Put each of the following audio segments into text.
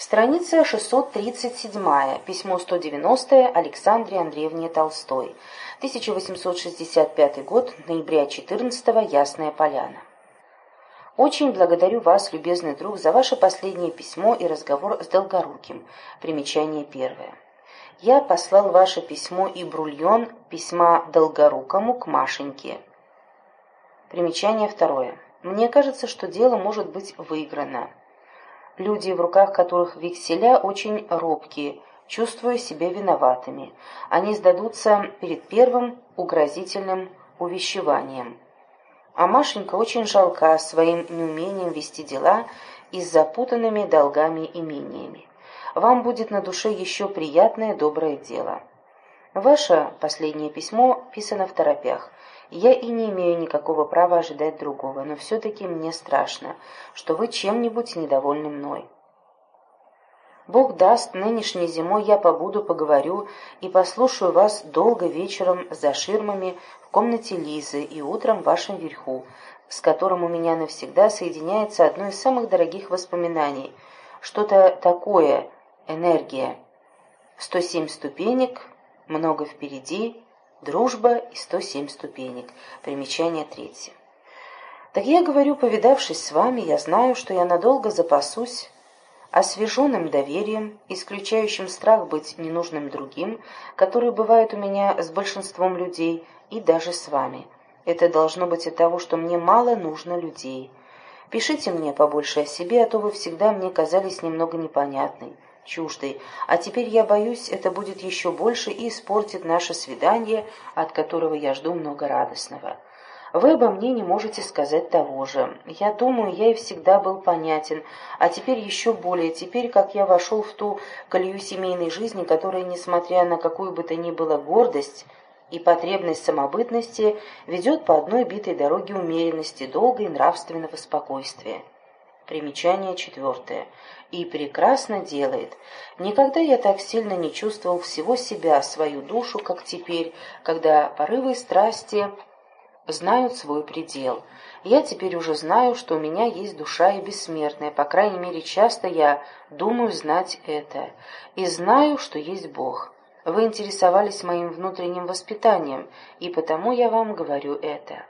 Страница 637, письмо 190 Александре Андреевне Толстой. 1865 год, ноября 14 Ясная Поляна. Очень благодарю вас, любезный друг, за ваше последнее письмо и разговор с Долгоруким. Примечание первое. Я послал ваше письмо и брульон письма Долгорукому к Машеньке. Примечание второе. Мне кажется, что дело может быть выиграно. Люди, в руках которых векселя, очень робкие, чувствуя себя виноватыми. Они сдадутся перед первым угрозительным увещеванием. А Машенька очень жалка своим неумением вести дела и с запутанными долгами имениями. Вам будет на душе еще приятное доброе дело. Ваше последнее письмо писано в торопях. Я и не имею никакого права ожидать другого, но все-таки мне страшно, что вы чем-нибудь недовольны мной. Бог даст, нынешней зимой я побуду, поговорю и послушаю вас долго вечером за ширмами в комнате Лизы и утром в вашем верху, с которым у меня навсегда соединяется одно из самых дорогих воспоминаний. Что-то такое, энергия. 107 ступенек, много впереди, Дружба и 107 ступенек. Примечание третье. Так я говорю, повидавшись с вами, я знаю, что я надолго запасусь освеженным доверием, исключающим страх быть ненужным другим, который бывает у меня с большинством людей и даже с вами. Это должно быть от того, что мне мало нужно людей. Пишите мне побольше о себе, а то вы всегда мне казались немного непонятной чуждой, а теперь я боюсь, это будет еще больше и испортит наше свидание, от которого я жду много радостного. Вы обо мне не можете сказать того же. Я думаю, я и всегда был понятен, а теперь еще более, теперь, как я вошел в ту колею семейной жизни, которая, несмотря на какую бы то ни было гордость и потребность самобытности, ведет по одной битой дороге умеренности, долга и нравственного спокойствия. Примечание четвертое и прекрасно делает. Никогда я так сильно не чувствовал всего себя, свою душу, как теперь, когда порывы страсти знают свой предел. Я теперь уже знаю, что у меня есть душа и бессмертная, по крайней мере, часто я думаю знать это, и знаю, что есть Бог. Вы интересовались моим внутренним воспитанием, и потому я вам говорю это.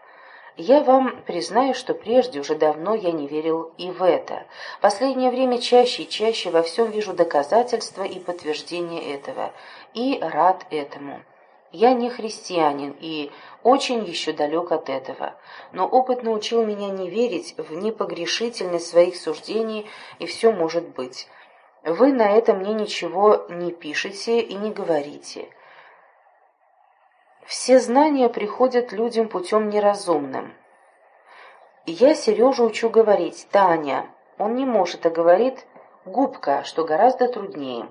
Я вам признаю, что прежде уже давно я не верил и в это. Последнее время чаще и чаще во всем вижу доказательства и подтверждение этого, и рад этому. Я не христианин и очень еще далек от этого, но опыт научил меня не верить в непогрешительность своих суждений, и все может быть. Вы на это мне ничего не пишете и не говорите. Все знания приходят людям путем неразумным. Я Сережу учу говорить «Таня». Он не может, а говорит «губка», что гораздо труднее.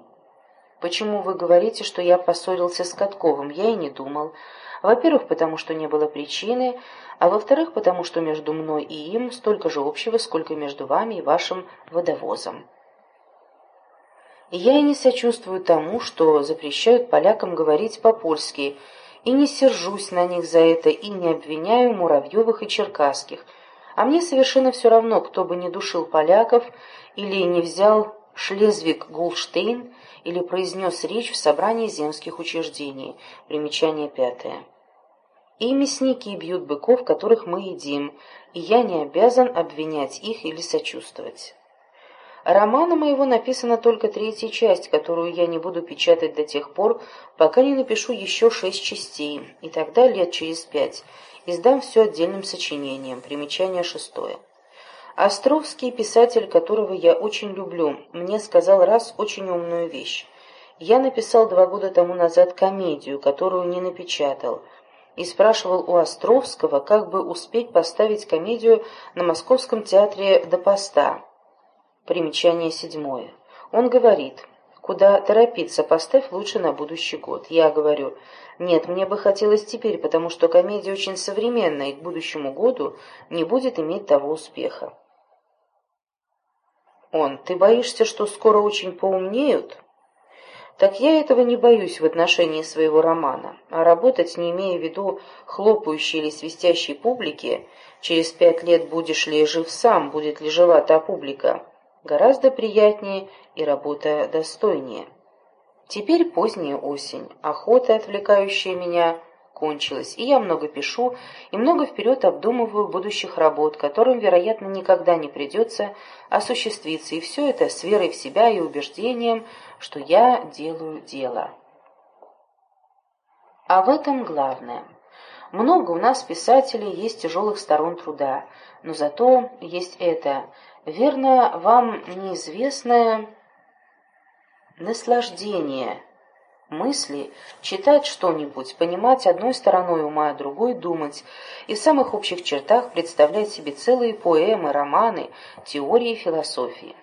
Почему вы говорите, что я поссорился с Катковым? Я и не думал. Во-первых, потому что не было причины, а во-вторых, потому что между мной и им столько же общего, сколько между вами и вашим водовозом. Я и не сочувствую тому, что запрещают полякам говорить по-польски – и не сержусь на них за это, и не обвиняю Муравьевых и Черкасских. А мне совершенно все равно, кто бы не душил поляков, или не взял Шлезвиг-Гулштейн, или произнес речь в собрании земских учреждений. Примечание пятое. И мясники бьют быков, которых мы едим, и я не обязан обвинять их или сочувствовать. Романа моего написана только третья часть, которую я не буду печатать до тех пор, пока не напишу еще шесть частей, и тогда лет через пять издам все отдельным сочинением. Примечание шестое. Островский, писатель, которого я очень люблю, мне сказал раз очень умную вещь. Я написал два года тому назад комедию, которую не напечатал, и спрашивал у Островского, как бы успеть поставить комедию на Московском театре до поста. Примечание седьмое. Он говорит, куда торопиться, поставь лучше на будущий год. Я говорю, нет, мне бы хотелось теперь, потому что комедия очень современная и к будущему году не будет иметь того успеха. Он, ты боишься, что скоро очень поумнеют? Так я этого не боюсь в отношении своего романа, а работать, не имея в виду хлопающей или свистящей публики, через пять лет будешь ли жив сам, будет ли жива та публика, гораздо приятнее и работа достойнее. Теперь поздняя осень, охота, отвлекающая меня, кончилась, и я много пишу и много вперед обдумываю будущих работ, которым, вероятно, никогда не придется осуществиться, и все это с верой в себя и убеждением, что я делаю дело. А в этом главное. Много у нас писателей есть тяжелых сторон труда, но зато есть это, верно, вам неизвестное наслаждение мысли, читать что-нибудь, понимать одной стороной ума, другой думать, и в самых общих чертах представлять себе целые поэмы, романы, теории философии.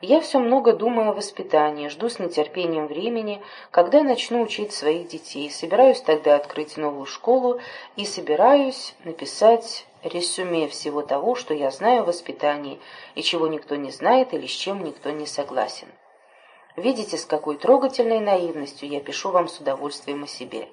Я все много думаю о воспитании, жду с нетерпением времени, когда начну учить своих детей, собираюсь тогда открыть новую школу и собираюсь написать резюме всего того, что я знаю о воспитании и чего никто не знает или с чем никто не согласен. Видите, с какой трогательной наивностью я пишу вам с удовольствием о себе.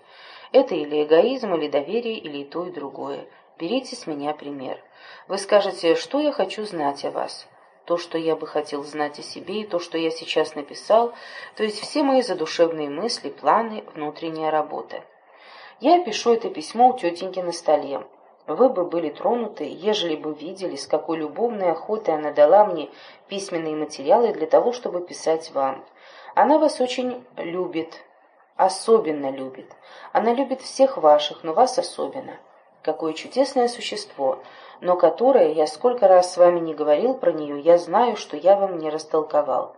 Это или эгоизм, или доверие, или и то, и другое. Берите с меня пример. Вы скажете, что я хочу знать о вас. То, что я бы хотел знать о себе, и то, что я сейчас написал, то есть все мои задушевные мысли, планы, внутренняя работа. Я пишу это письмо у тетеньки на столе. Вы бы были тронуты, ежели бы видели, с какой любовной охотой она дала мне письменные материалы для того, чтобы писать вам. Она вас очень любит, особенно любит. Она любит всех ваших, но вас особенно. Какое чудесное существо, но которое, я сколько раз с вами не говорил про нее, я знаю, что я вам не растолковал.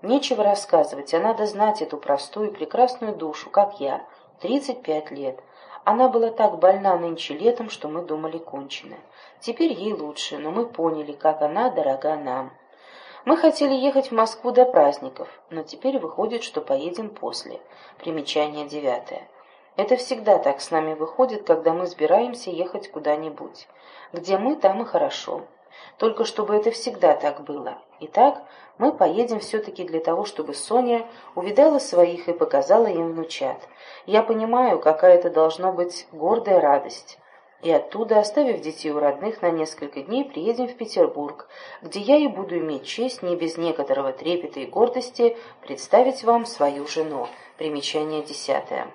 Нечего рассказывать, а надо знать эту простую и прекрасную душу, как я, тридцать пять лет. Она была так больна нынче летом, что мы думали кончено. Теперь ей лучше, но мы поняли, как она дорога нам. Мы хотели ехать в Москву до праздников, но теперь выходит, что поедем после. Примечание девятое. Это всегда так с нами выходит, когда мы собираемся ехать куда-нибудь. Где мы, там и хорошо. Только чтобы это всегда так было. Итак, мы поедем все-таки для того, чтобы Соня увидала своих и показала им внучат. Я понимаю, какая это должна быть гордая радость. И оттуда, оставив детей у родных на несколько дней, приедем в Петербург, где я и буду иметь честь не без некоторого трепета и гордости представить вам свою жену. Примечание десятое.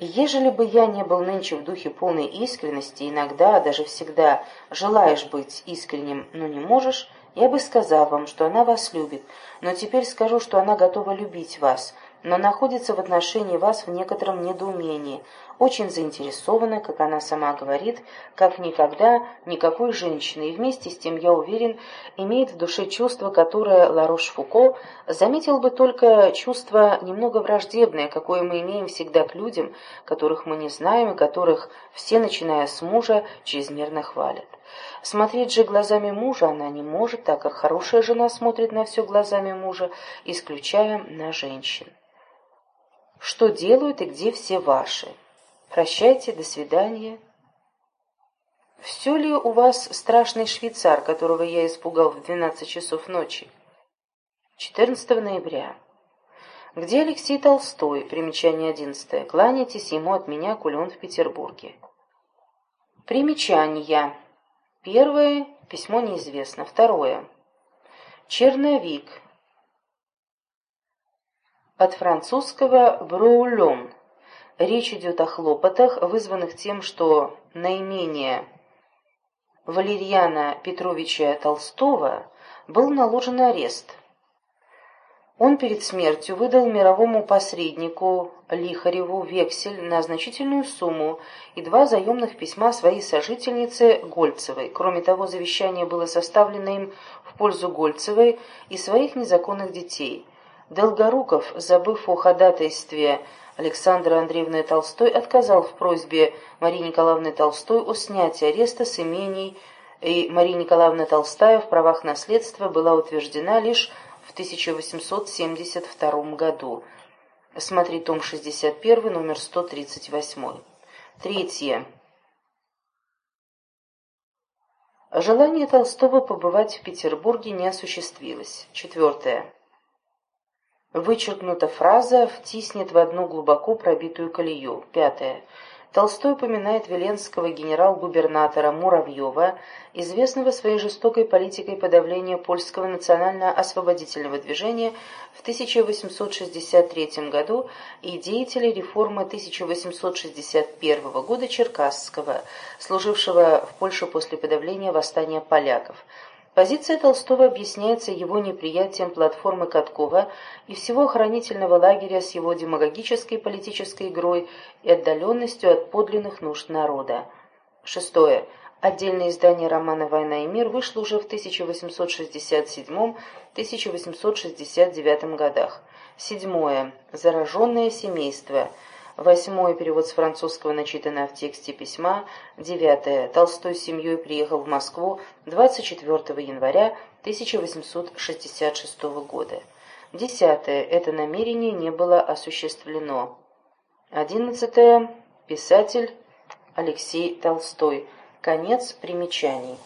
Ежели бы я не был нынче в духе полной искренности, иногда, даже всегда, желаешь быть искренним, но не можешь, я бы сказал вам, что она вас любит, но теперь скажу, что она готова любить вас, но находится в отношении вас в некотором недоумении, очень заинтересована, как она сама говорит, как никогда никакой женщины, и вместе с тем, я уверен, имеет в душе чувство, которое Ларош-Фуко заметил бы только чувство немного враждебное, какое мы имеем всегда к людям, которых мы не знаем и которых все, начиная с мужа, чрезмерно хвалят. Смотреть же глазами мужа она не может, так как хорошая жена смотрит на все глазами мужа, исключая на женщин что делают и где все ваши. Прощайте, до свидания. Все ли у вас страшный швейцар, которого я испугал в двенадцать часов ночи? 14 ноября. Где Алексей Толстой? Примечание одиннадцатое. Кланяйтесь ему от меня, коль в Петербурге. Примечания. Первое. Письмо неизвестно. Второе. Черновик от французского «броулон». Речь идет о хлопотах, вызванных тем, что наименее Валерьяна Петровича Толстого был наложен арест. Он перед смертью выдал мировому посреднику Лихареву вексель на значительную сумму и два заемных письма своей сожительнице Гольцевой. Кроме того, завещание было составлено им в пользу Гольцевой и своих незаконных детей – Долгоруков, забыв о ходатайстве Александры Андреевны Толстой, отказал в просьбе Марии Николаевны Толстой о снятии ареста с имений, и Мария Николаевна Толстая в правах наследства была утверждена лишь в 1872 году. Смотри том 61, номер 138. Третье. Желание Толстого побывать в Петербурге не осуществилось. Четвертое. Вычеркнута фраза «втиснет в одну глубоко пробитую колею». Пятое. Толстой упоминает веленского генерал-губернатора Муравьева, известного своей жестокой политикой подавления польского национально-освободительного движения в 1863 году и деятелей реформы 1861 года Черкасского, служившего в Польше после подавления восстания поляков. Позиция Толстого объясняется его неприятием платформы Каткова и всего охранительного лагеря с его демагогической политической игрой и отдаленностью от подлинных нужд народа. Шестое. Отдельное издание романа «Война и мир» вышло уже в 1867-1869 годах. Седьмое. «Зараженное семейство». Восьмой перевод с французского начитано в тексте письма. Девятое. Толстой с семьей приехал в Москву 24 января 1866 года. Десятое. Это намерение не было осуществлено. Одиннадцатое. Писатель Алексей Толстой. Конец примечаний.